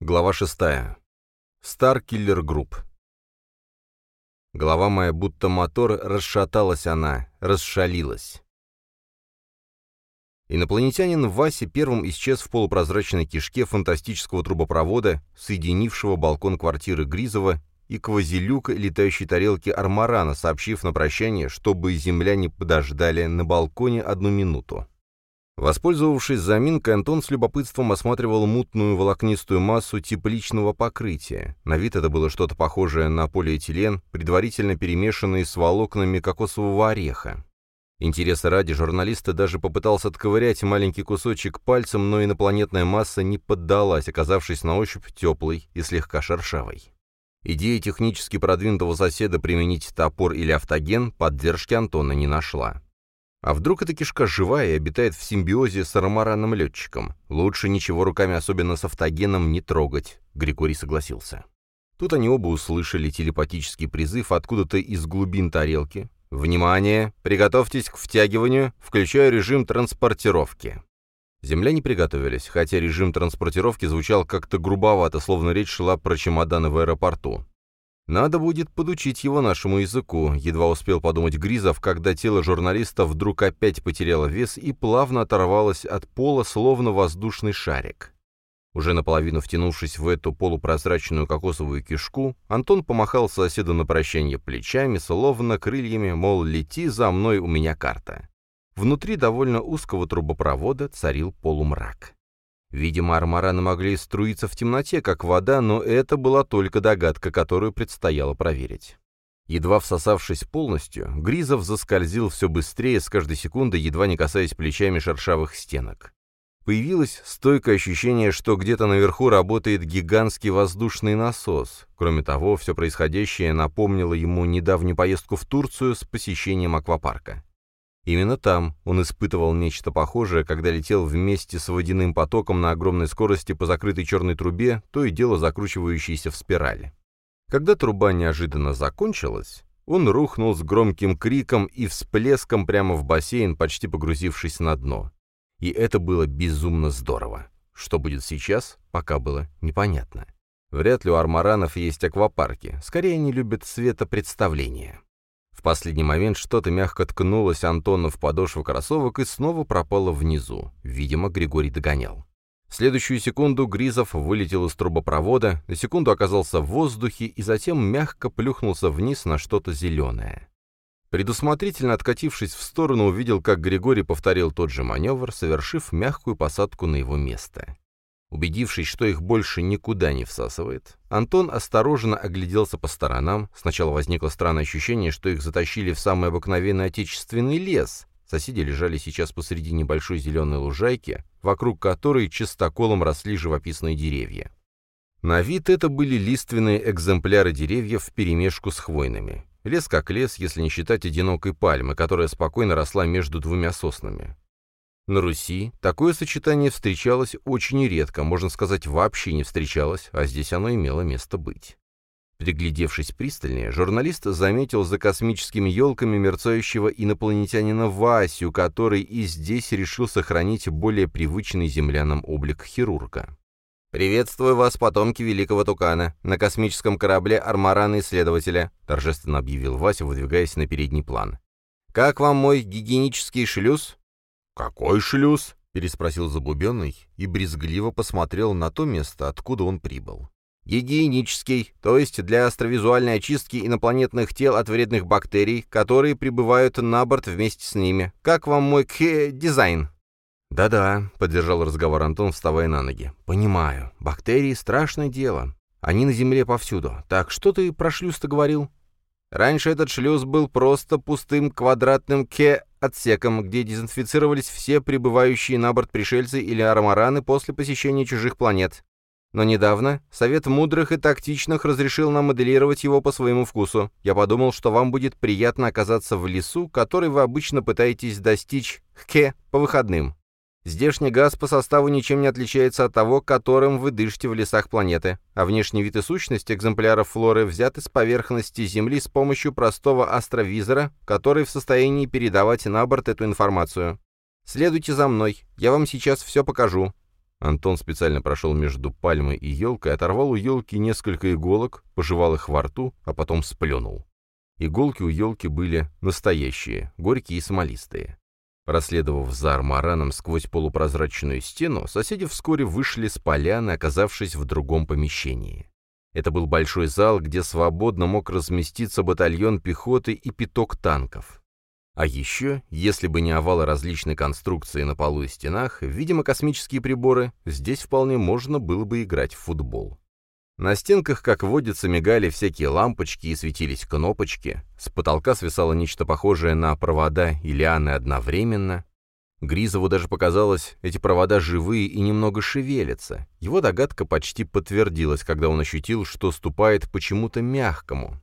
Глава 6. Star Killer Group. Голова моя будто мотор, расшаталась она, расшалилась. Инопланетянин Вася первым исчез в полупрозрачной кишке фантастического трубопровода, соединившего балкон квартиры Гризова и квазилюка летающей тарелки Армарана, сообщив на прощание, чтобы земляне подождали на балконе одну минуту. Воспользовавшись заминкой, Антон с любопытством осматривал мутную волокнистую массу типа личного покрытия. На вид это было что-то похожее на полиэтилен, предварительно перемешанный с волокнами кокосового ореха. Интереса ради журналиста даже попытался отковырять маленький кусочек пальцем, но инопланетная масса не поддалась, оказавшись на ощупь теплой и слегка шершавой. Идея технически продвинутого соседа применить топор или автоген поддержки Антона не нашла. А вдруг эта кишка живая и обитает в симбиозе с армаранным летчиком? Лучше ничего руками, особенно с автогеном, не трогать, Григорий согласился. Тут они оба услышали телепатический призыв откуда-то из глубин тарелки. «Внимание! Приготовьтесь к втягиванию, включая режим транспортировки». Земляне приготовились, хотя режим транспортировки звучал как-то грубовато, словно речь шла про чемоданы в аэропорту. Надо будет подучить его нашему языку, едва успел подумать Гризов, когда тело журналиста вдруг опять потеряло вес и плавно оторвалось от пола, словно воздушный шарик. Уже наполовину втянувшись в эту полупрозрачную кокосовую кишку, Антон помахал соседу на прощание плечами, словно крыльями, мол, лети за мной, у меня карта. Внутри довольно узкого трубопровода царил полумрак. Видимо, армараны могли струиться в темноте, как вода, но это была только догадка, которую предстояло проверить. Едва всосавшись полностью, Гризов заскользил все быстрее, с каждой секунды, едва не касаясь плечами шершавых стенок. Появилось стойкое ощущение, что где-то наверху работает гигантский воздушный насос. Кроме того, все происходящее напомнило ему недавнюю поездку в Турцию с посещением аквапарка. Именно там он испытывал нечто похожее, когда летел вместе с водяным потоком на огромной скорости по закрытой черной трубе, то и дело закручивающейся в спираль. Когда труба неожиданно закончилась, он рухнул с громким криком и всплеском прямо в бассейн, почти погрузившись на дно. И это было безумно здорово. Что будет сейчас, пока было непонятно. Вряд ли у армаранов есть аквапарки, скорее они любят светопредставления. В последний момент что-то мягко ткнулось Антону в подошву кроссовок и снова пропало внизу. Видимо, Григорий догонял. В следующую секунду Гризов вылетел из трубопровода, на секунду оказался в воздухе и затем мягко плюхнулся вниз на что-то зеленое. Предусмотрительно откатившись в сторону, увидел, как Григорий повторил тот же маневр, совершив мягкую посадку на его место. Убедившись, что их больше никуда не всасывает, Антон осторожно огляделся по сторонам. Сначала возникло странное ощущение, что их затащили в самый обыкновенный отечественный лес. Соседи лежали сейчас посреди небольшой зеленой лужайки, вокруг которой чистоколом росли живописные деревья. На вид это были лиственные экземпляры деревьев вперемешку с хвойными. Лес как лес, если не считать одинокой пальмы, которая спокойно росла между двумя соснами. На Руси такое сочетание встречалось очень редко, можно сказать, вообще не встречалось, а здесь оно имело место быть. Приглядевшись пристальнее, журналист заметил за космическими елками мерцающего инопланетянина Васю, который и здесь решил сохранить более привычный землянам облик хирурга. «Приветствую вас, потомки Великого Тукана, на космическом корабле Армарана-исследователя», торжественно объявил Вася, выдвигаясь на передний план. «Как вам мой гигиенический шлюз?» «Какой шлюз?» — переспросил Забубенный и брезгливо посмотрел на то место, откуда он прибыл. «Гигиенический, то есть для астровизуальной очистки инопланетных тел от вредных бактерий, которые прибывают на борт вместе с ними. Как вам мой к дизайн?» «Да-да», — поддержал разговор Антон, вставая на ноги. «Понимаю. Бактерии — страшное дело. Они на Земле повсюду. Так что ты про шлюз-то говорил?» Раньше этот шлюз был просто пустым квадратным ке-отсеком, где дезинфицировались все прибывающие на борт пришельцы или армараны после посещения чужих планет. Но недавно Совет Мудрых и Тактичных разрешил нам моделировать его по своему вкусу. Я подумал, что вам будет приятно оказаться в лесу, который вы обычно пытаетесь достичь хке по выходным. Здешний газ по составу ничем не отличается от того, которым вы дышите в лесах планеты, а внешний вид и сущность экземпляров флоры взяты с поверхности Земли с помощью простого астровизора, который в состоянии передавать на борт эту информацию. Следуйте за мной, я вам сейчас все покажу. Антон специально прошел между пальмой и елкой, оторвал у елки несколько иголок, пожевал их во рту, а потом сплюнул. Иголки у елки были настоящие, горькие и смолистые. Проследовав за армараном сквозь полупрозрачную стену, соседи вскоре вышли с поляны, оказавшись в другом помещении. Это был большой зал, где свободно мог разместиться батальон пехоты и пяток танков. А еще, если бы не овалы различной конструкции на полу и стенах, видимо, космические приборы, здесь вполне можно было бы играть в футбол. На стенках, как водится, мигали всякие лампочки и светились кнопочки. С потолка свисало нечто похожее на провода и лианы одновременно. Гризову даже показалось, эти провода живые и немного шевелятся. Его догадка почти подтвердилась, когда он ощутил, что ступает почему-то мягкому.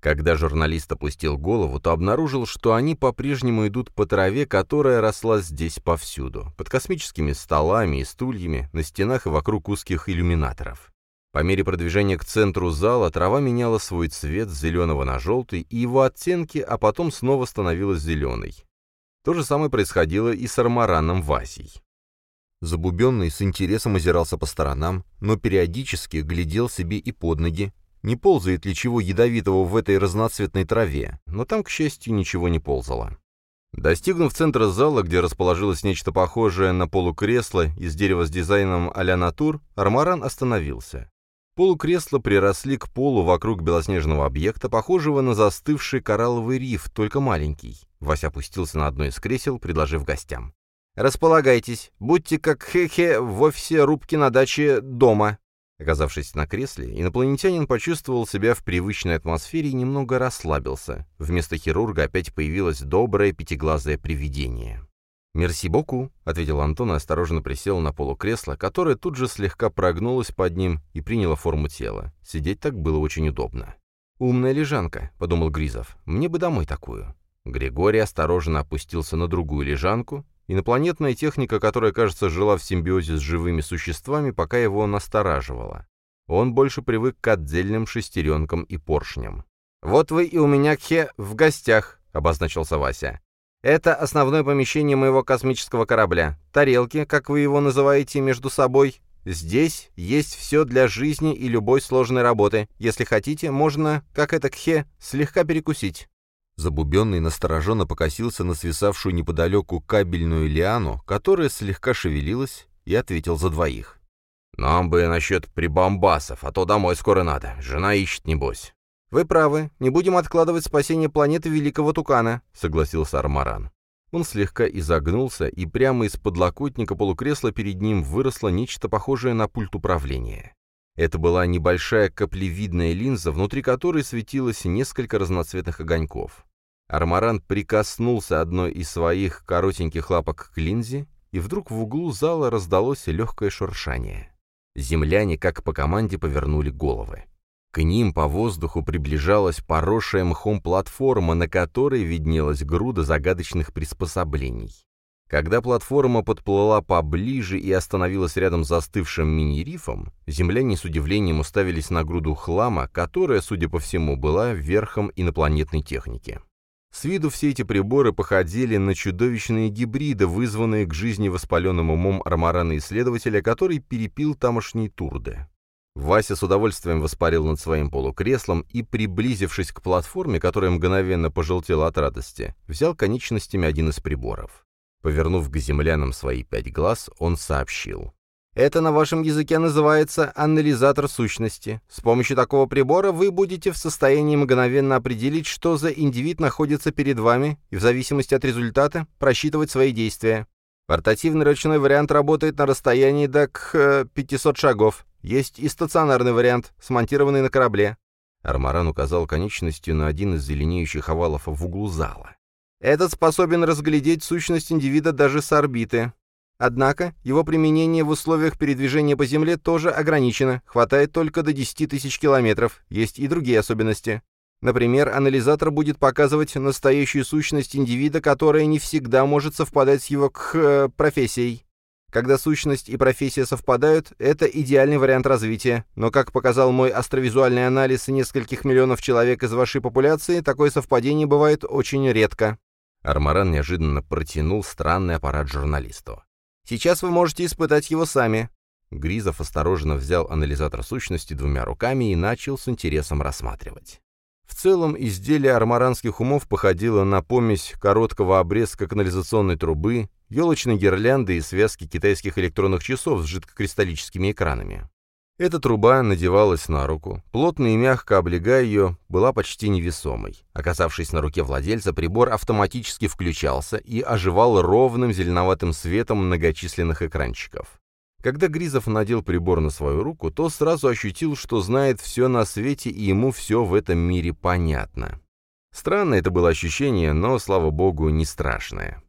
Когда журналист опустил голову, то обнаружил, что они по-прежнему идут по траве, которая росла здесь повсюду, под космическими столами и стульями, на стенах и вокруг узких иллюминаторов. По мере продвижения к центру зала трава меняла свой цвет с зеленого на желтый и его оттенки, а потом снова становилась зеленой. То же самое происходило и с армараном Васей. Забубенный с интересом озирался по сторонам, но периодически глядел себе и под ноги, не ползает ли чего ядовитого в этой разноцветной траве, но там, к счастью, ничего не ползало. Достигнув центра зала, где расположилось нечто похожее на полукресло из дерева с дизайном а-ля натур, Армаран остановился. Полукресла приросли к полу вокруг белоснежного объекта, похожего на застывший коралловый риф, только маленький. Вася опустился на одно из кресел, предложив гостям. «Располагайтесь, будьте как хе-хе в офисе рубки на даче дома». Оказавшись на кресле, инопланетянин почувствовал себя в привычной атмосфере и немного расслабился. Вместо хирурга опять появилось доброе пятиглазое привидение. «Мерси боку», — ответил Антон и осторожно присел на полу кресла, которое тут же слегка прогнулось под ним и приняло форму тела. Сидеть так было очень удобно. «Умная лежанка», — подумал Гризов. «Мне бы домой такую». Григорий осторожно опустился на другую лежанку. Инопланетная техника, которая, кажется, жила в симбиозе с живыми существами, пока его настораживала. Он больше привык к отдельным шестеренкам и поршням. «Вот вы и у меня, Кхе, в гостях», — обозначился Вася. Это основное помещение моего космического корабля. Тарелки, как вы его называете между собой. Здесь есть все для жизни и любой сложной работы. Если хотите, можно, как это кхе, слегка перекусить». Забубенный настороженно покосился на свисавшую неподалеку кабельную лиану, которая слегка шевелилась, и ответил за двоих. «Нам бы насчет прибамбасов, а то домой скоро надо. Жена ищет, небось». «Вы правы, не будем откладывать спасение планеты Великого Тукана», — согласился Армаран. Он слегка изогнулся, и прямо из подлокотника полукресла перед ним выросло нечто похожее на пульт управления. Это была небольшая каплевидная линза, внутри которой светилось несколько разноцветных огоньков. Армаран прикоснулся одной из своих коротеньких лапок к линзе, и вдруг в углу зала раздалось легкое шуршание. Земляне, как по команде, повернули головы. К ним по воздуху приближалась поросшая мхом платформа, на которой виднелась груда загадочных приспособлений. Когда платформа подплыла поближе и остановилась рядом с застывшим мини-рифом, земляне с удивлением уставились на груду хлама, которая, судя по всему, была верхом инопланетной техники. С виду все эти приборы походили на чудовищные гибриды, вызванные к жизни воспаленным умом армарана-исследователя, который перепил тамошние турды. Вася с удовольствием воспарил над своим полукреслом и, приблизившись к платформе, которая мгновенно пожелтела от радости, взял конечностями один из приборов. Повернув к землянам свои пять глаз, он сообщил. «Это на вашем языке называется анализатор сущности. С помощью такого прибора вы будете в состоянии мгновенно определить, что за индивид находится перед вами, и в зависимости от результата просчитывать свои действия. Портативный ручной вариант работает на расстоянии до к 500 шагов. Есть и стационарный вариант, смонтированный на корабле». Армаран указал конечностью на один из зеленеющих овалов в углу зала. «Этот способен разглядеть сущность индивида даже с орбиты. Однако его применение в условиях передвижения по Земле тоже ограничено, хватает только до 10 тысяч километров, есть и другие особенности. Например, анализатор будет показывать настоящую сущность индивида, которая не всегда может совпадать с его к э, профессией. Когда сущность и профессия совпадают, это идеальный вариант развития, но, как показал мой астровизуальный анализ нескольких миллионов человек из вашей популяции, такое совпадение бывает очень редко». Армаран неожиданно протянул странный аппарат журналисту. Сейчас вы можете испытать его сами». Гризов осторожно взял анализатор сущности двумя руками и начал с интересом рассматривать. В целом, изделие армаранских умов походило на помесь короткого обрезка канализационной трубы, елочной гирлянды и связки китайских электронных часов с жидкокристаллическими экранами. Эта труба надевалась на руку, плотно и мягко облегая ее, была почти невесомой. Оказавшись на руке владельца, прибор автоматически включался и оживал ровным зеленоватым светом многочисленных экранчиков. Когда Гризов надел прибор на свою руку, то сразу ощутил, что знает все на свете и ему все в этом мире понятно. Странное это было ощущение, но, слава богу, не страшное.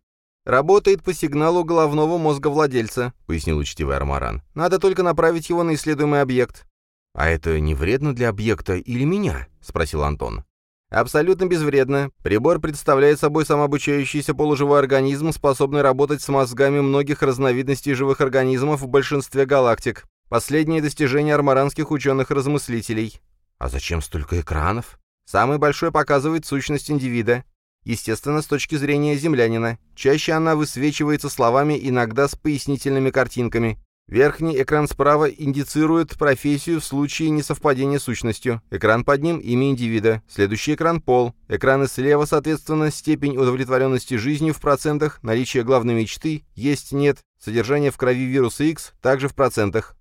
«Работает по сигналу головного мозга владельца», — пояснил учтивый Армаран. «Надо только направить его на исследуемый объект». «А это не вредно для объекта или меня?» — спросил Антон. Абсолютно безвредно. Прибор представляет собой самообучающийся полуживой организм, способный работать с мозгами многих разновидностей живых организмов в большинстве галактик. Последнее достижение армаранских ученых-размыслителей. А зачем столько экранов? Самый большой показывает сущность индивида. Естественно, с точки зрения землянина. Чаще она высвечивается словами, иногда с пояснительными картинками. Верхний экран справа индицирует профессию в случае несовпадения сущностью. Экран под ним – имя индивида. Следующий экран – пол. Экраны слева, соответственно, степень удовлетворенности жизнью в процентах, наличие главной мечты, есть-нет, содержание в крови вируса X также в процентах.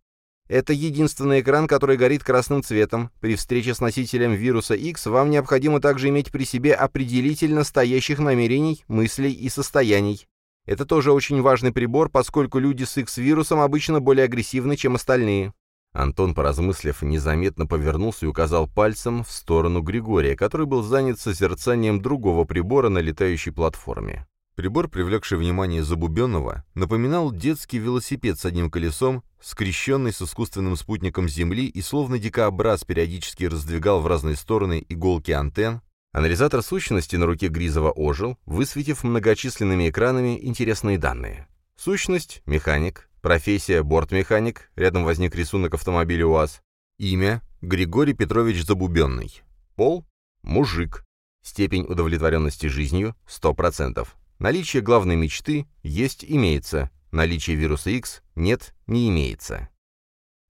Это единственный экран, который горит красным цветом. При встрече с носителем вируса X вам необходимо также иметь при себе определитель настоящих намерений, мыслей и состояний. Это тоже очень важный прибор, поскольку люди с X-вирусом обычно более агрессивны, чем остальные. Антон, поразмыслив, незаметно повернулся и указал пальцем в сторону Григория, который был занят созерцанием другого прибора на летающей платформе. Прибор, привлекший внимание Забубенного, напоминал детский велосипед с одним колесом, скрещенный с искусственным спутником Земли и словно дикообраз периодически раздвигал в разные стороны иголки антенн, Анализатор сущности на руке Гризова ожил, высветив многочисленными экранами интересные данные. Сущность – механик, профессия – бортмеханик, рядом возник рисунок автомобиля УАЗ, имя – Григорий Петрович Забубенный, пол – мужик, степень удовлетворенности жизнью – 100%, наличие главной мечты – есть имеется, наличие вируса X – нет, не имеется.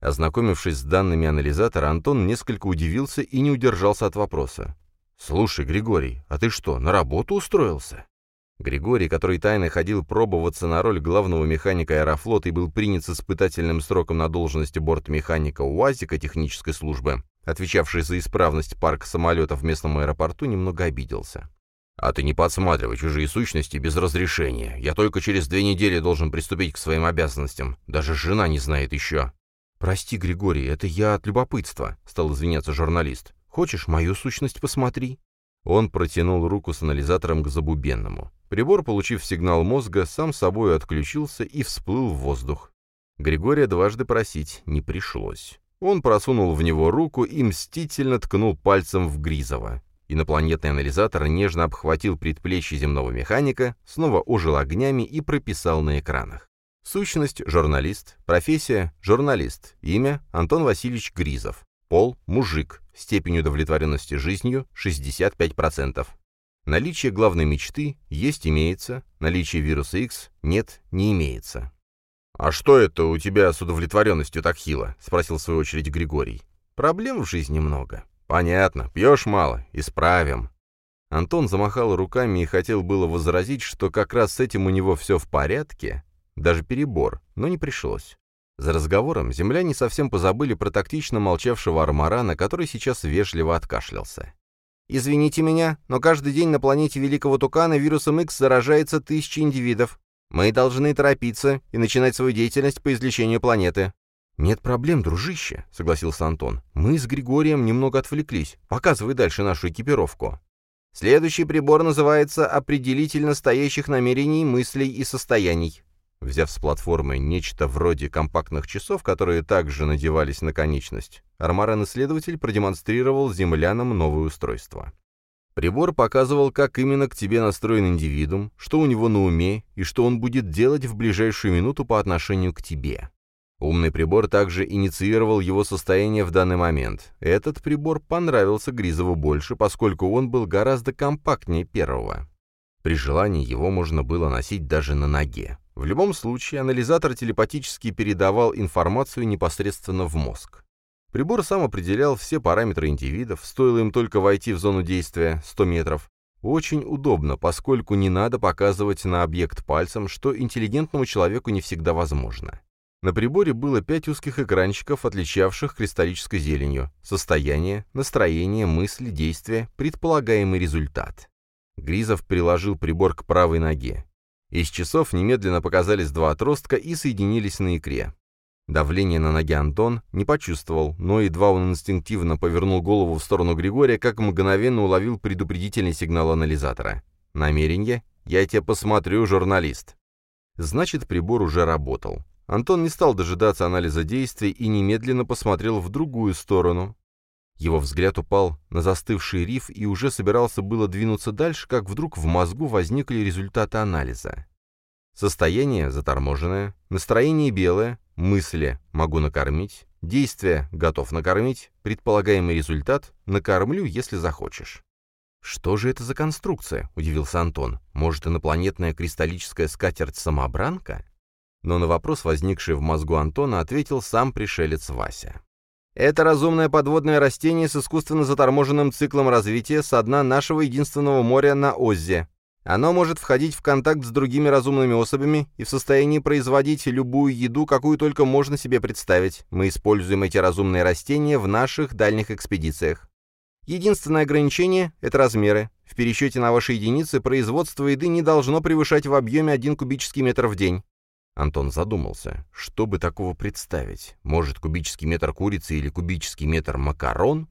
Ознакомившись с данными анализатора, Антон несколько удивился и не удержался от вопроса. «Слушай, Григорий, а ты что, на работу устроился?» Григорий, который тайно ходил пробоваться на роль главного механика аэрофлота и был принят с испытательным сроком на должности бортмеханика УАЗика технической службы, отвечавший за исправность парка самолетов в местном аэропорту, немного обиделся. «А ты не подсматривай чужие сущности без разрешения. Я только через две недели должен приступить к своим обязанностям. Даже жена не знает еще». «Прости, Григорий, это я от любопытства», — стал извиняться журналист. Хочешь, мою сущность посмотри?» Он протянул руку с анализатором к забубенному. Прибор, получив сигнал мозга, сам собой отключился и всплыл в воздух. Григория дважды просить не пришлось. Он просунул в него руку и мстительно ткнул пальцем в Гризова. Инопланетный анализатор нежно обхватил предплечье земного механика, снова ожил огнями и прописал на экранах. Сущность – журналист, профессия – журналист, имя – Антон Васильевич Гризов, пол – мужик, Степень удовлетворенности жизнью 65%. Наличие главной мечты есть имеется, наличие вируса X нет, не имеется. «А что это у тебя с удовлетворенностью так хило?» — спросил в свою очередь Григорий. «Проблем в жизни много». «Понятно. Пьешь мало. Исправим». Антон замахал руками и хотел было возразить, что как раз с этим у него все в порядке, даже перебор, но не пришлось. За разговором земляне совсем позабыли про тактично молчавшего Армарана, который сейчас вежливо откашлялся. «Извините меня, но каждый день на планете Великого Тукана вирусом X заражается тысячи индивидов. Мы должны торопиться и начинать свою деятельность по излечению планеты». «Нет проблем, дружище», — согласился Антон. «Мы с Григорием немного отвлеклись. Показывай дальше нашу экипировку». Следующий прибор называется «Определитель настоящих намерений, мыслей и состояний». Взяв с платформы нечто вроде компактных часов, которые также надевались на конечность, Армарен-исследователь продемонстрировал землянам новое устройство. Прибор показывал, как именно к тебе настроен индивидуум, что у него на уме и что он будет делать в ближайшую минуту по отношению к тебе. Умный прибор также инициировал его состояние в данный момент. Этот прибор понравился Гризову больше, поскольку он был гораздо компактнее первого. При желании его можно было носить даже на ноге. В любом случае, анализатор телепатически передавал информацию непосредственно в мозг. Прибор сам определял все параметры индивидов, стоило им только войти в зону действия 100 метров. Очень удобно, поскольку не надо показывать на объект пальцем, что интеллигентному человеку не всегда возможно. На приборе было пять узких экранчиков, отличавших кристаллической зеленью. Состояние, настроение, мысли, действия, предполагаемый результат. Гризов приложил прибор к правой ноге. Из часов немедленно показались два отростка и соединились на икре. Давление на ноге Антон не почувствовал, но едва он инстинктивно повернул голову в сторону Григория, как мгновенно уловил предупредительный сигнал анализатора. «Намерение? Я тебя посмотрю, журналист». Значит, прибор уже работал. Антон не стал дожидаться анализа действий и немедленно посмотрел в другую сторону. Его взгляд упал на застывший риф и уже собирался было двинуться дальше, как вдруг в мозгу возникли результаты анализа. Состояние заторможенное, настроение белое, мысли «могу накормить», действие «готов накормить», предполагаемый результат «накормлю, если захочешь». «Что же это за конструкция?» — удивился Антон. «Может, инопланетная кристаллическая скатерть-самобранка?» Но на вопрос, возникший в мозгу Антона, ответил сам пришелец Вася. Это разумное подводное растение с искусственно заторможенным циклом развития со дна нашего единственного моря на Оззе. Оно может входить в контакт с другими разумными особями и в состоянии производить любую еду, какую только можно себе представить. Мы используем эти разумные растения в наших дальних экспедициях. Единственное ограничение – это размеры. В пересчете на ваши единицы производство еды не должно превышать в объеме 1 кубический метр в день. Антон задумался, что бы такого представить? Может, кубический метр курицы или кубический метр макарон?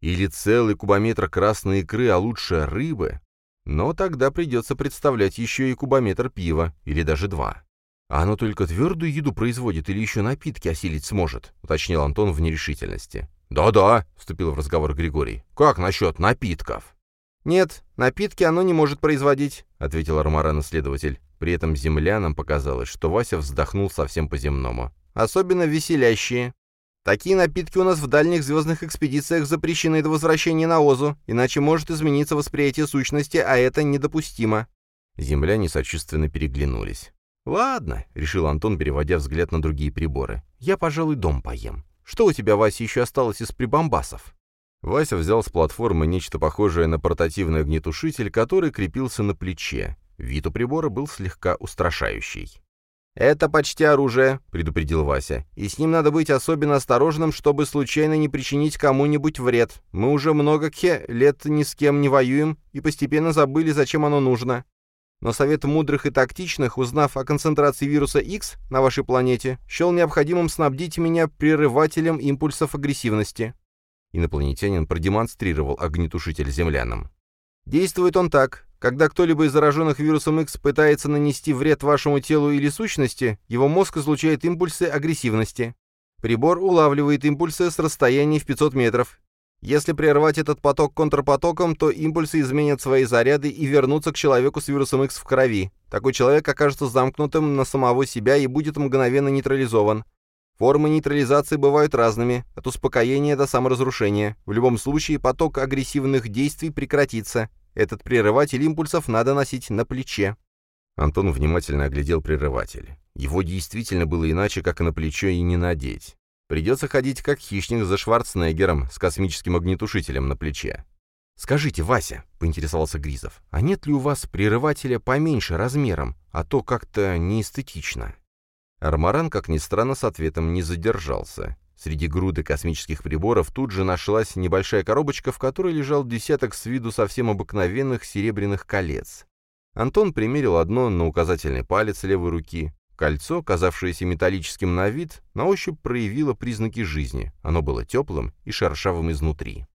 Или целый кубометр красной икры, а лучше рыбы? Но тогда придется представлять еще и кубометр пива, или даже два. А оно только твердую еду производит или еще напитки осилить сможет, уточнил Антон в нерешительности. «Да-да», — вступил в разговор Григорий. «Как насчет напитков?» «Нет, напитки оно не может производить», — ответил Армаран-исследователь. При этом землянам показалось, что Вася вздохнул совсем по-земному. «Особенно веселящие. Такие напитки у нас в дальних звездных экспедициях запрещены до возвращения на Озу, иначе может измениться восприятие сущности, а это недопустимо». Земляне сочувственно переглянулись. «Ладно», — решил Антон, переводя взгляд на другие приборы. «Я, пожалуй, дом поем. Что у тебя, Вася, еще осталось из прибамбасов?» Вася взял с платформы нечто похожее на портативный огнетушитель, который крепился на плече. Вид у прибора был слегка устрашающий. «Это почти оружие», — предупредил Вася. «И с ним надо быть особенно осторожным, чтобы случайно не причинить кому-нибудь вред. Мы уже много кхе лет ни с кем не воюем и постепенно забыли, зачем оно нужно. Но Совет мудрых и тактичных, узнав о концентрации вируса X на вашей планете, счел необходимым снабдить меня прерывателем импульсов агрессивности». Инопланетянин продемонстрировал огнетушитель землянам. Действует он так. Когда кто-либо из зараженных вирусом X пытается нанести вред вашему телу или сущности, его мозг излучает импульсы агрессивности. Прибор улавливает импульсы с расстояния в 500 метров. Если прервать этот поток контрпотоком, то импульсы изменят свои заряды и вернутся к человеку с вирусом X в крови. Такой человек окажется замкнутым на самого себя и будет мгновенно нейтрализован. Формы нейтрализации бывают разными, от успокоения до саморазрушения. В любом случае поток агрессивных действий прекратится. Этот прерыватель импульсов надо носить на плече. Антон внимательно оглядел прерыватель. Его действительно было иначе, как на плечо, и не надеть. Придется ходить как хищник за Шварценеггером с космическим огнетушителем на плече. «Скажите, Вася», — поинтересовался Гризов, — «а нет ли у вас прерывателя поменьше размером, а то как-то неэстетично?» Армаран, как ни странно, с ответом не задержался. Среди груды космических приборов тут же нашлась небольшая коробочка, в которой лежал десяток с виду совсем обыкновенных серебряных колец. Антон примерил одно на указательный палец левой руки. Кольцо, казавшееся металлическим на вид, на ощупь проявило признаки жизни. Оно было теплым и шершавым изнутри.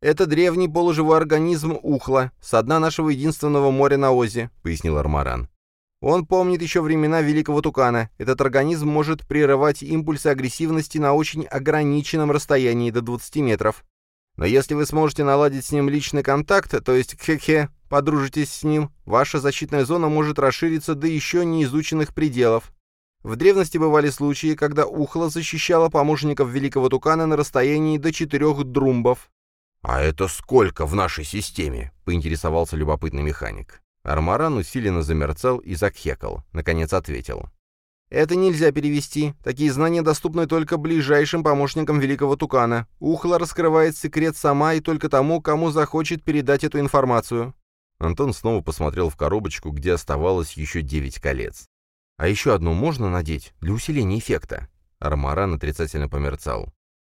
«Это древний полуживой организм ухла, со дна нашего единственного моря на Озе», — пояснил Армаран. Он помнит еще времена Великого Тукана. Этот организм может прерывать импульсы агрессивности на очень ограниченном расстоянии до 20 метров. Но если вы сможете наладить с ним личный контакт, то есть хе-хе, подружитесь с ним, ваша защитная зона может расшириться до еще неизученных пределов. В древности бывали случаи, когда ухла защищала помощников Великого Тукана на расстоянии до четырех друмбов. «А это сколько в нашей системе?» — поинтересовался любопытный механик. Армаран усиленно замерцал и закхекал. Наконец ответил. «Это нельзя перевести. Такие знания доступны только ближайшим помощникам Великого Тукана. Ухла раскрывает секрет сама и только тому, кому захочет передать эту информацию». Антон снова посмотрел в коробочку, где оставалось еще девять колец. «А еще одну можно надеть для усиления эффекта?» Армаран отрицательно померцал.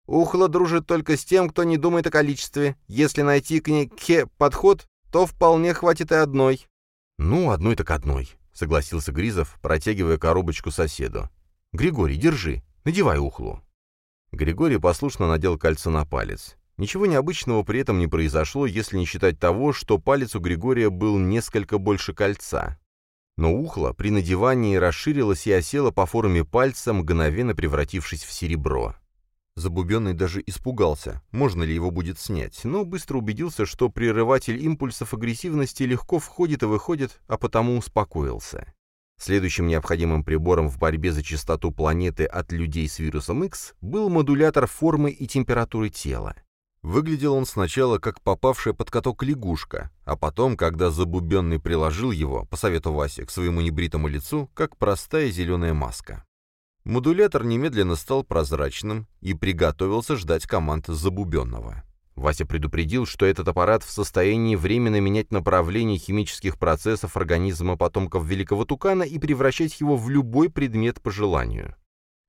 «Ухла дружит только с тем, кто не думает о количестве. Если найти к ней подход, то вполне хватит и одной». «Ну, одной так одной», — согласился Гризов, протягивая коробочку соседу. «Григорий, держи, надевай ухлу». Григорий послушно надел кольцо на палец. Ничего необычного при этом не произошло, если не считать того, что палец у Григория был несколько больше кольца. Но ухло при надевании расширилось и осело по форме пальца, мгновенно превратившись в серебро. Забубенный даже испугался, можно ли его будет снять, но быстро убедился, что прерыватель импульсов агрессивности легко входит и выходит, а потому успокоился. Следующим необходимым прибором в борьбе за чистоту планеты от людей с вирусом X был модулятор формы и температуры тела. Выглядел он сначала как попавшая под каток лягушка, а потом, когда Забубенный приложил его, по совету Васи, к своему небритому лицу, как простая зеленая маска. Модулятор немедленно стал прозрачным и приготовился ждать команд Забубенного. Вася предупредил, что этот аппарат в состоянии временно менять направление химических процессов организма потомков Великого Тукана и превращать его в любой предмет по желанию.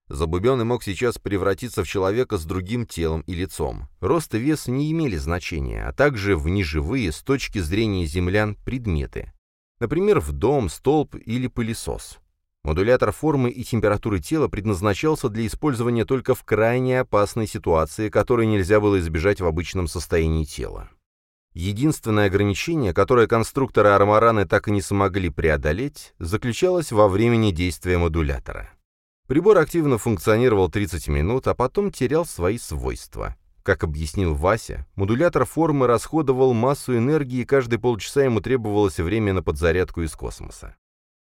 Забубенный мог сейчас превратиться в человека с другим телом и лицом. Рост и вес не имели значения, а также в неживые, с точки зрения землян, предметы. Например, в дом, столб или пылесос. Модулятор формы и температуры тела предназначался для использования только в крайне опасной ситуации, которой нельзя было избежать в обычном состоянии тела. Единственное ограничение, которое конструкторы Армараны так и не смогли преодолеть, заключалось во времени действия модулятора. Прибор активно функционировал 30 минут, а потом терял свои свойства. Как объяснил Вася, модулятор формы расходовал массу энергии, и каждые полчаса ему требовалось время на подзарядку из космоса.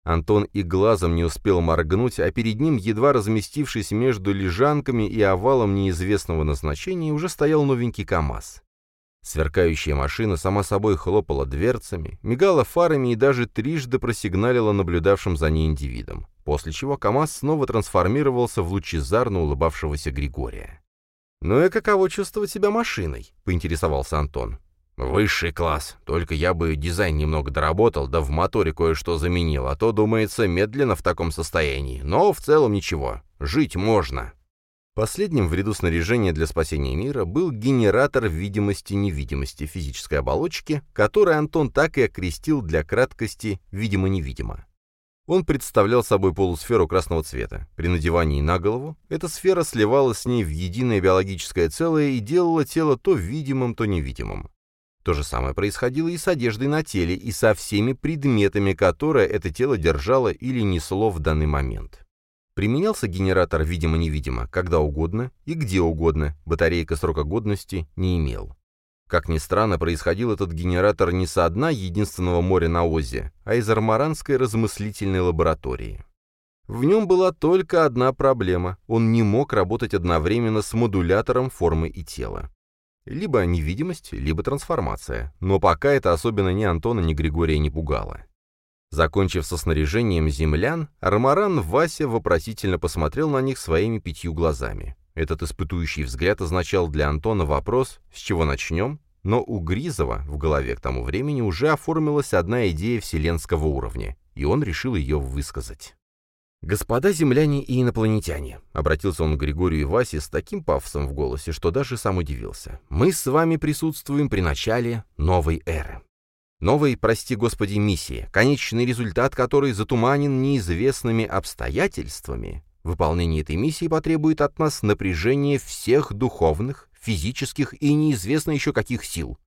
Антон и глазом не успел моргнуть, а перед ним, едва разместившись между лежанками и овалом неизвестного назначения, уже стоял новенький КАМАЗ. Сверкающая машина сама собой хлопала дверцами, мигала фарами и даже трижды просигналила наблюдавшим за ней индивидом, после чего КАМАЗ снова трансформировался в лучезарно улыбавшегося Григория. «Ну и каково чувствовать себя машиной?» — поинтересовался Антон. «Высший класс. Только я бы дизайн немного доработал, да в моторе кое-что заменил, а то, думается, медленно в таком состоянии. Но в целом ничего. Жить можно». Последним в ряду снаряжения для спасения мира был генератор видимости-невидимости физической оболочки, который Антон так и окрестил для краткости «видимо-невидимо». Он представлял собой полусферу красного цвета. При надевании на голову эта сфера сливалась с ней в единое биологическое целое и делала тело то видимым, то невидимым. То же самое происходило и с одеждой на теле, и со всеми предметами, которые это тело держало или несло в данный момент. Применялся генератор видимо-невидимо, когда угодно и где угодно, батарейка срока годности не имел. Как ни странно, происходил этот генератор не со дна единственного моря на Озе, а из армаранской размыслительной лаборатории. В нем была только одна проблема – он не мог работать одновременно с модулятором формы и тела. Либо невидимость, либо трансформация. Но пока это особенно ни Антона, ни Григория не пугало. Закончив со снаряжением землян, Армаран Вася вопросительно посмотрел на них своими пятью глазами. Этот испытующий взгляд означал для Антона вопрос «С чего начнем?», но у Гризова в голове к тому времени уже оформилась одна идея вселенского уровня, и он решил ее высказать. «Господа земляне и инопланетяне», — обратился он к Григорию и Васе с таким пафосом в голосе, что даже сам удивился, — «мы с вами присутствуем при начале новой эры. Новой, прости господи, миссии, конечный результат которой затуманен неизвестными обстоятельствами. Выполнение этой миссии потребует от нас напряжения всех духовных, физических и неизвестно еще каких сил.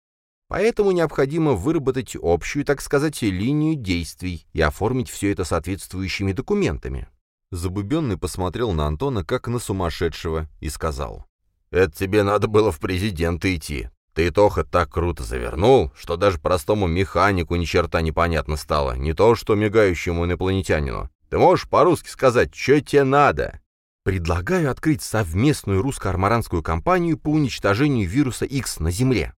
Поэтому необходимо выработать общую, так сказать, линию действий и оформить все это соответствующими документами. Забубенный посмотрел на Антона как на сумасшедшего и сказал. «Это тебе надо было в президенты идти. Ты, Тоха, так круто завернул, что даже простому механику ни черта непонятно стало, не то что мигающему инопланетянину. Ты можешь по-русски сказать, что тебе надо?» «Предлагаю открыть совместную русско-армаранскую кампанию по уничтожению вируса X на Земле»,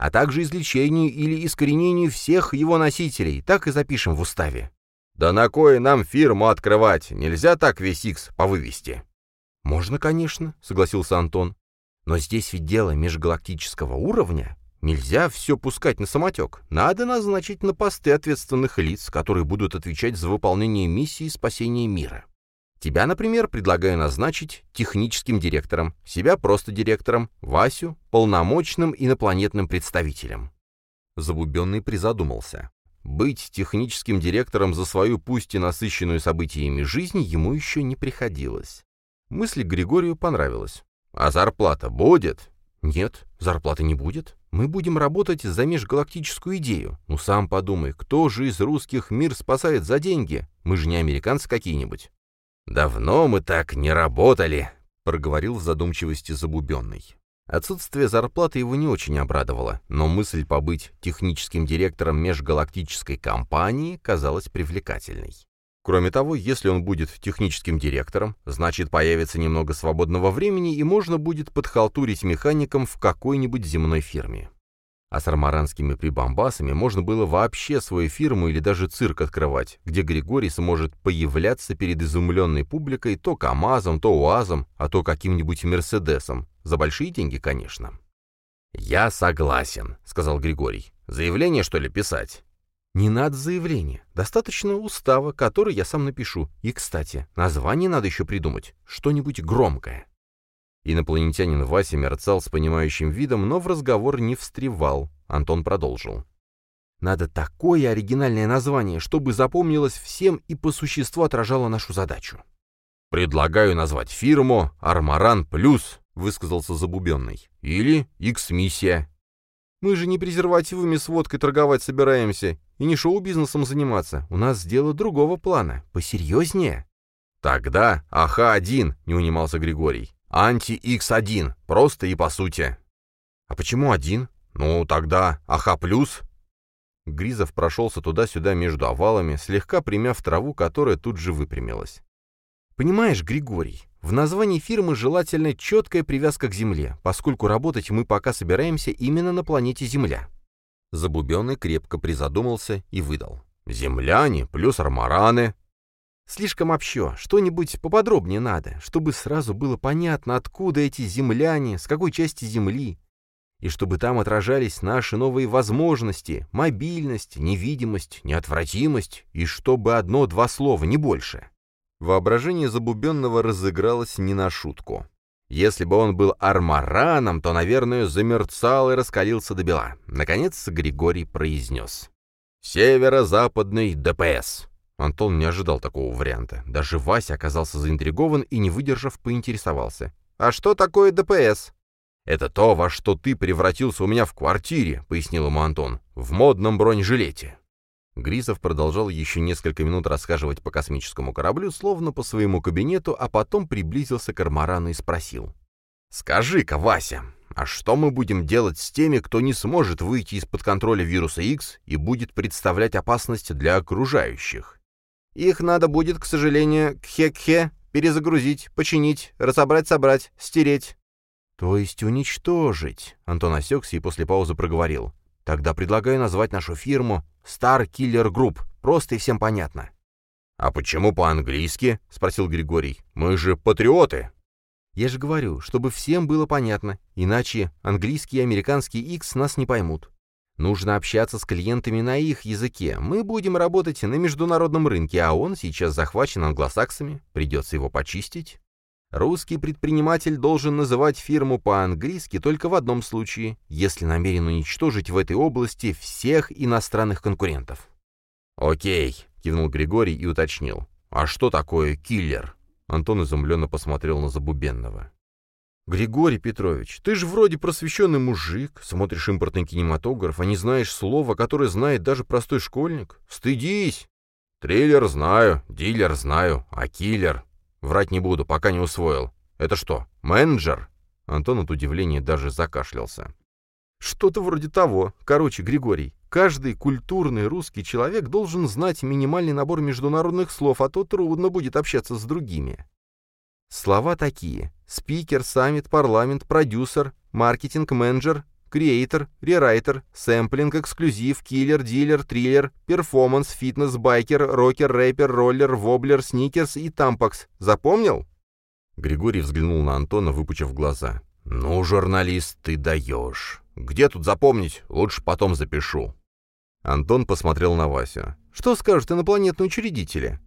а также излечению или искоренению всех его носителей, так и запишем в уставе. Да на кое нам фирму открывать? Нельзя так весь Икс повывести. Можно, конечно, согласился Антон. Но здесь ведь дело межгалактического уровня. Нельзя все пускать на самотек. Надо назначить на посты ответственных лиц, которые будут отвечать за выполнение миссии спасения мира. Тебя, например, предлагаю назначить техническим директором, себя просто директором, Васю — полномочным инопланетным представителем. Забубенный призадумался. Быть техническим директором за свою пусть и насыщенную событиями жизнь ему еще не приходилось. Мысль Григорию понравилась. «А зарплата будет?» «Нет, зарплаты не будет. Мы будем работать за межгалактическую идею. Ну сам подумай, кто же из русских мир спасает за деньги? Мы же не американцы какие-нибудь». «Давно мы так не работали», — проговорил в задумчивости Забубенный. Отсутствие зарплаты его не очень обрадовало, но мысль побыть техническим директором межгалактической компании казалась привлекательной. Кроме того, если он будет техническим директором, значит появится немного свободного времени и можно будет подхалтурить механиком в какой-нибудь земной фирме. А с армаранскими прибамбасами можно было вообще свою фирму или даже цирк открывать, где Григорий сможет появляться перед изумленной публикой то КАМАЗом, то УАЗом, а то каким-нибудь Мерседесом. За большие деньги, конечно. «Я согласен», — сказал Григорий. «Заявление, что ли, писать?» «Не надо заявления. Достаточно устава, который я сам напишу. И, кстати, название надо еще придумать. Что-нибудь громкое». Инопланетянин Вася мерцал с понимающим видом, но в разговор не встревал. Антон продолжил. «Надо такое оригинальное название, чтобы запомнилось всем и по существу отражало нашу задачу». «Предлагаю назвать фирму «Армаран Плюс», — высказался Забубенный. «Или «Икс-миссия». «Мы же не презервативами с водкой торговать собираемся и не шоу-бизнесом заниматься. У нас дело другого плана, посерьезнее». «Тогда АХ-1», — не унимался Григорий. Анти-X1, просто и по сути. А почему один? Ну, тогда АХ+. Гризов прошелся туда-сюда между овалами, слегка примяв траву, которая тут же выпрямилась. Понимаешь, Григорий, в названии фирмы желательно четкая привязка к Земле, поскольку работать мы пока собираемся именно на планете Земля. Забубенный крепко призадумался и выдал. «Земляне плюс армараны, Слишком общо, что-нибудь поподробнее надо, чтобы сразу было понятно, откуда эти земляне, с какой части Земли, и чтобы там отражались наши новые возможности, мобильность, невидимость, неотвратимость, и чтобы одно-два слова, не больше. Воображение Забубенного разыгралось не на шутку. Если бы он был армараном, то, наверное, замерцал и раскалился до бела. Наконец Григорий произнес. «Северо-западный ДПС». Антон не ожидал такого варианта. Даже Вася оказался заинтригован и, не выдержав, поинтересовался. «А что такое ДПС?» «Это то, во что ты превратился у меня в квартире», — пояснил ему Антон, — «в модном бронежилете». Гризов продолжал еще несколько минут расхаживать по космическому кораблю, словно по своему кабинету, а потом приблизился к Армарану и спросил. «Скажи-ка, Вася, а что мы будем делать с теми, кто не сможет выйти из-под контроля вируса X и будет представлять опасность для окружающих?» Их надо будет, к сожалению, кхе-кхе, перезагрузить, починить, разобрать-собрать, стереть. То есть уничтожить, Антон осекся и после паузы проговорил. Тогда предлагаю назвать нашу фирму Star Killer Group, просто и всем понятно. «А почему по-английски?» — спросил Григорий. «Мы же патриоты!» «Я же говорю, чтобы всем было понятно, иначе английский и американский X нас не поймут. Нужно общаться с клиентами на их языке. Мы будем работать на международном рынке, а он сейчас захвачен англосаксами. Придется его почистить. Русский предприниматель должен называть фирму по-английски только в одном случае, если намерен уничтожить в этой области всех иностранных конкурентов. «Окей», — кивнул Григорий и уточнил. «А что такое киллер?» Антон изумленно посмотрел на Забубенного. «Григорий Петрович, ты же вроде просвещенный мужик, смотришь импортный кинематограф, а не знаешь слова, которое знает даже простой школьник. Стыдись!» «Триллер знаю, дилер знаю, а киллер...» «Врать не буду, пока не усвоил. Это что, менеджер?» Антон от удивления даже закашлялся. «Что-то вроде того. Короче, Григорий, каждый культурный русский человек должен знать минимальный набор международных слов, а то трудно будет общаться с другими. Слова такие. Спикер, саммит, парламент, продюсер, маркетинг-менеджер, креатор, рерайтер, сэмплинг, эксклюзив, киллер, дилер, триллер, перформанс, фитнес, байкер, рокер, рэпер, роллер, воблер, сникерс и тампакс. Запомнил?» Григорий взглянул на Антона, выпучив глаза. «Ну, журналист, ты даешь. Где тут запомнить? Лучше потом запишу». Антон посмотрел на Васю. «Что скажут инопланетные учредители?»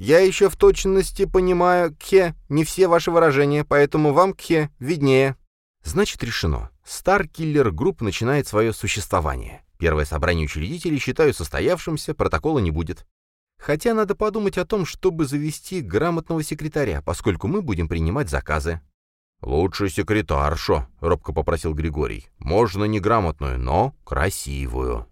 «Я еще в точности понимаю, Кхе, не все ваши выражения, поэтому вам, Кхе, виднее». Значит, решено. Starkiller Group начинает свое существование. Первое собрание учредителей считаю состоявшимся, протокола не будет. Хотя надо подумать о том, чтобы завести грамотного секретаря, поскольку мы будем принимать заказы. «Лучше секретаршу», — робко попросил Григорий. «Можно не грамотную, но красивую».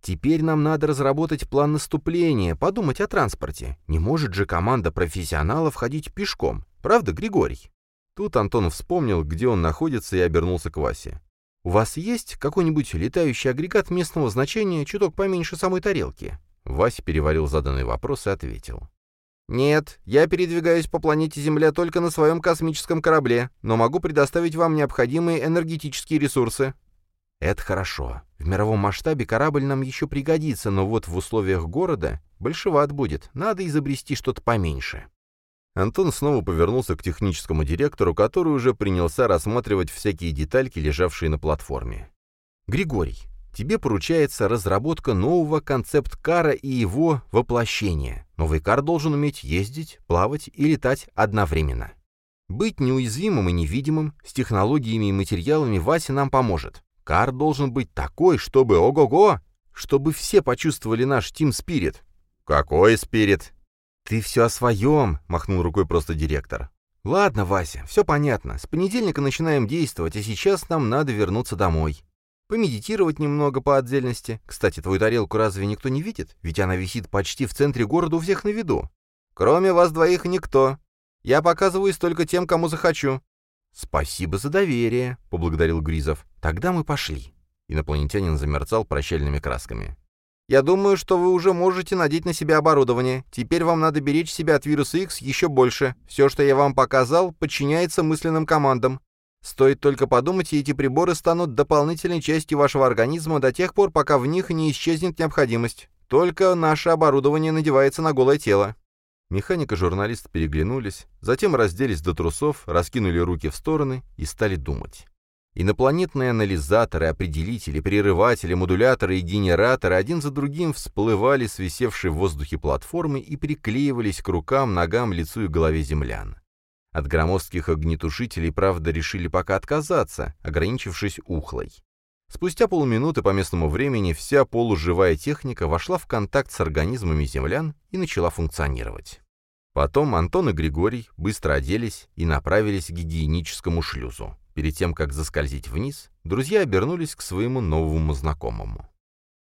Теперь нам надо разработать план наступления, подумать о транспорте. Не может же команда профессионалов ходить пешком. Правда, Григорий? Тут Антон вспомнил, где он находится, и обернулся к Васе. «У вас есть какой-нибудь летающий агрегат местного значения, чуток поменьше самой тарелки?» Вася переварил заданный вопрос и ответил. «Нет, я передвигаюсь по планете Земля только на своем космическом корабле, но могу предоставить вам необходимые энергетические ресурсы. Это хорошо. В мировом масштабе корабль нам еще пригодится, но вот в условиях города большеват будет. Надо изобрести что-то поменьше. Антон снова повернулся к техническому директору, который уже принялся рассматривать всякие детальки, лежавшие на платформе. «Григорий, тебе поручается разработка нового концепт-кара и его воплощение. Новый кар должен уметь ездить, плавать и летать одновременно. Быть неуязвимым и невидимым, с технологиями и материалами Вася нам поможет. Кар должен быть такой, чтобы ого-го, чтобы все почувствовали наш Spirit. Какой спирит? Ты все о своем, махнул рукой просто директор. Ладно, Вася, все понятно. С понедельника начинаем действовать, а сейчас нам надо вернуться домой. Помедитировать немного по отдельности. Кстати, твою тарелку разве никто не видит? Ведь она висит почти в центре города у всех на виду. Кроме вас двоих никто. Я показываюсь только тем, кому захочу. «Спасибо за доверие», — поблагодарил Гризов. «Тогда мы пошли». Инопланетянин замерцал прощальными красками. «Я думаю, что вы уже можете надеть на себя оборудование. Теперь вам надо беречь себя от вируса X еще больше. Все, что я вам показал, подчиняется мысленным командам. Стоит только подумать, и эти приборы станут дополнительной частью вашего организма до тех пор, пока в них не исчезнет необходимость. Только наше оборудование надевается на голое тело. Механик и журналист переглянулись, затем разделись до трусов, раскинули руки в стороны и стали думать. Инопланетные анализаторы, определители, прерыватели, модуляторы и генераторы один за другим всплывали с висевшей в воздухе платформы и приклеивались к рукам, ногам, лицу и голове землян. От громоздких огнетушителей, правда, решили пока отказаться, ограничившись ухлой. Спустя полминуты по местному времени вся полуживая техника вошла в контакт с организмами землян и начала функционировать. Потом Антон и Григорий быстро оделись и направились к гигиеническому шлюзу. Перед тем, как заскользить вниз, друзья обернулись к своему новому знакомому.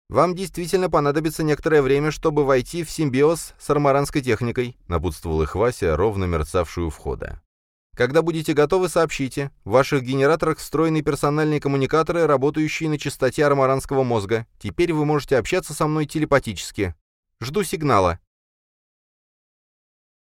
«Вам действительно понадобится некоторое время, чтобы войти в симбиоз с армаранской техникой», напутствовал их Вася, ровно мерцавшую входа. Когда будете готовы, сообщите. В ваших генераторах встроены персональные коммуникаторы, работающие на частоте армаранского мозга. Теперь вы можете общаться со мной телепатически. Жду сигнала.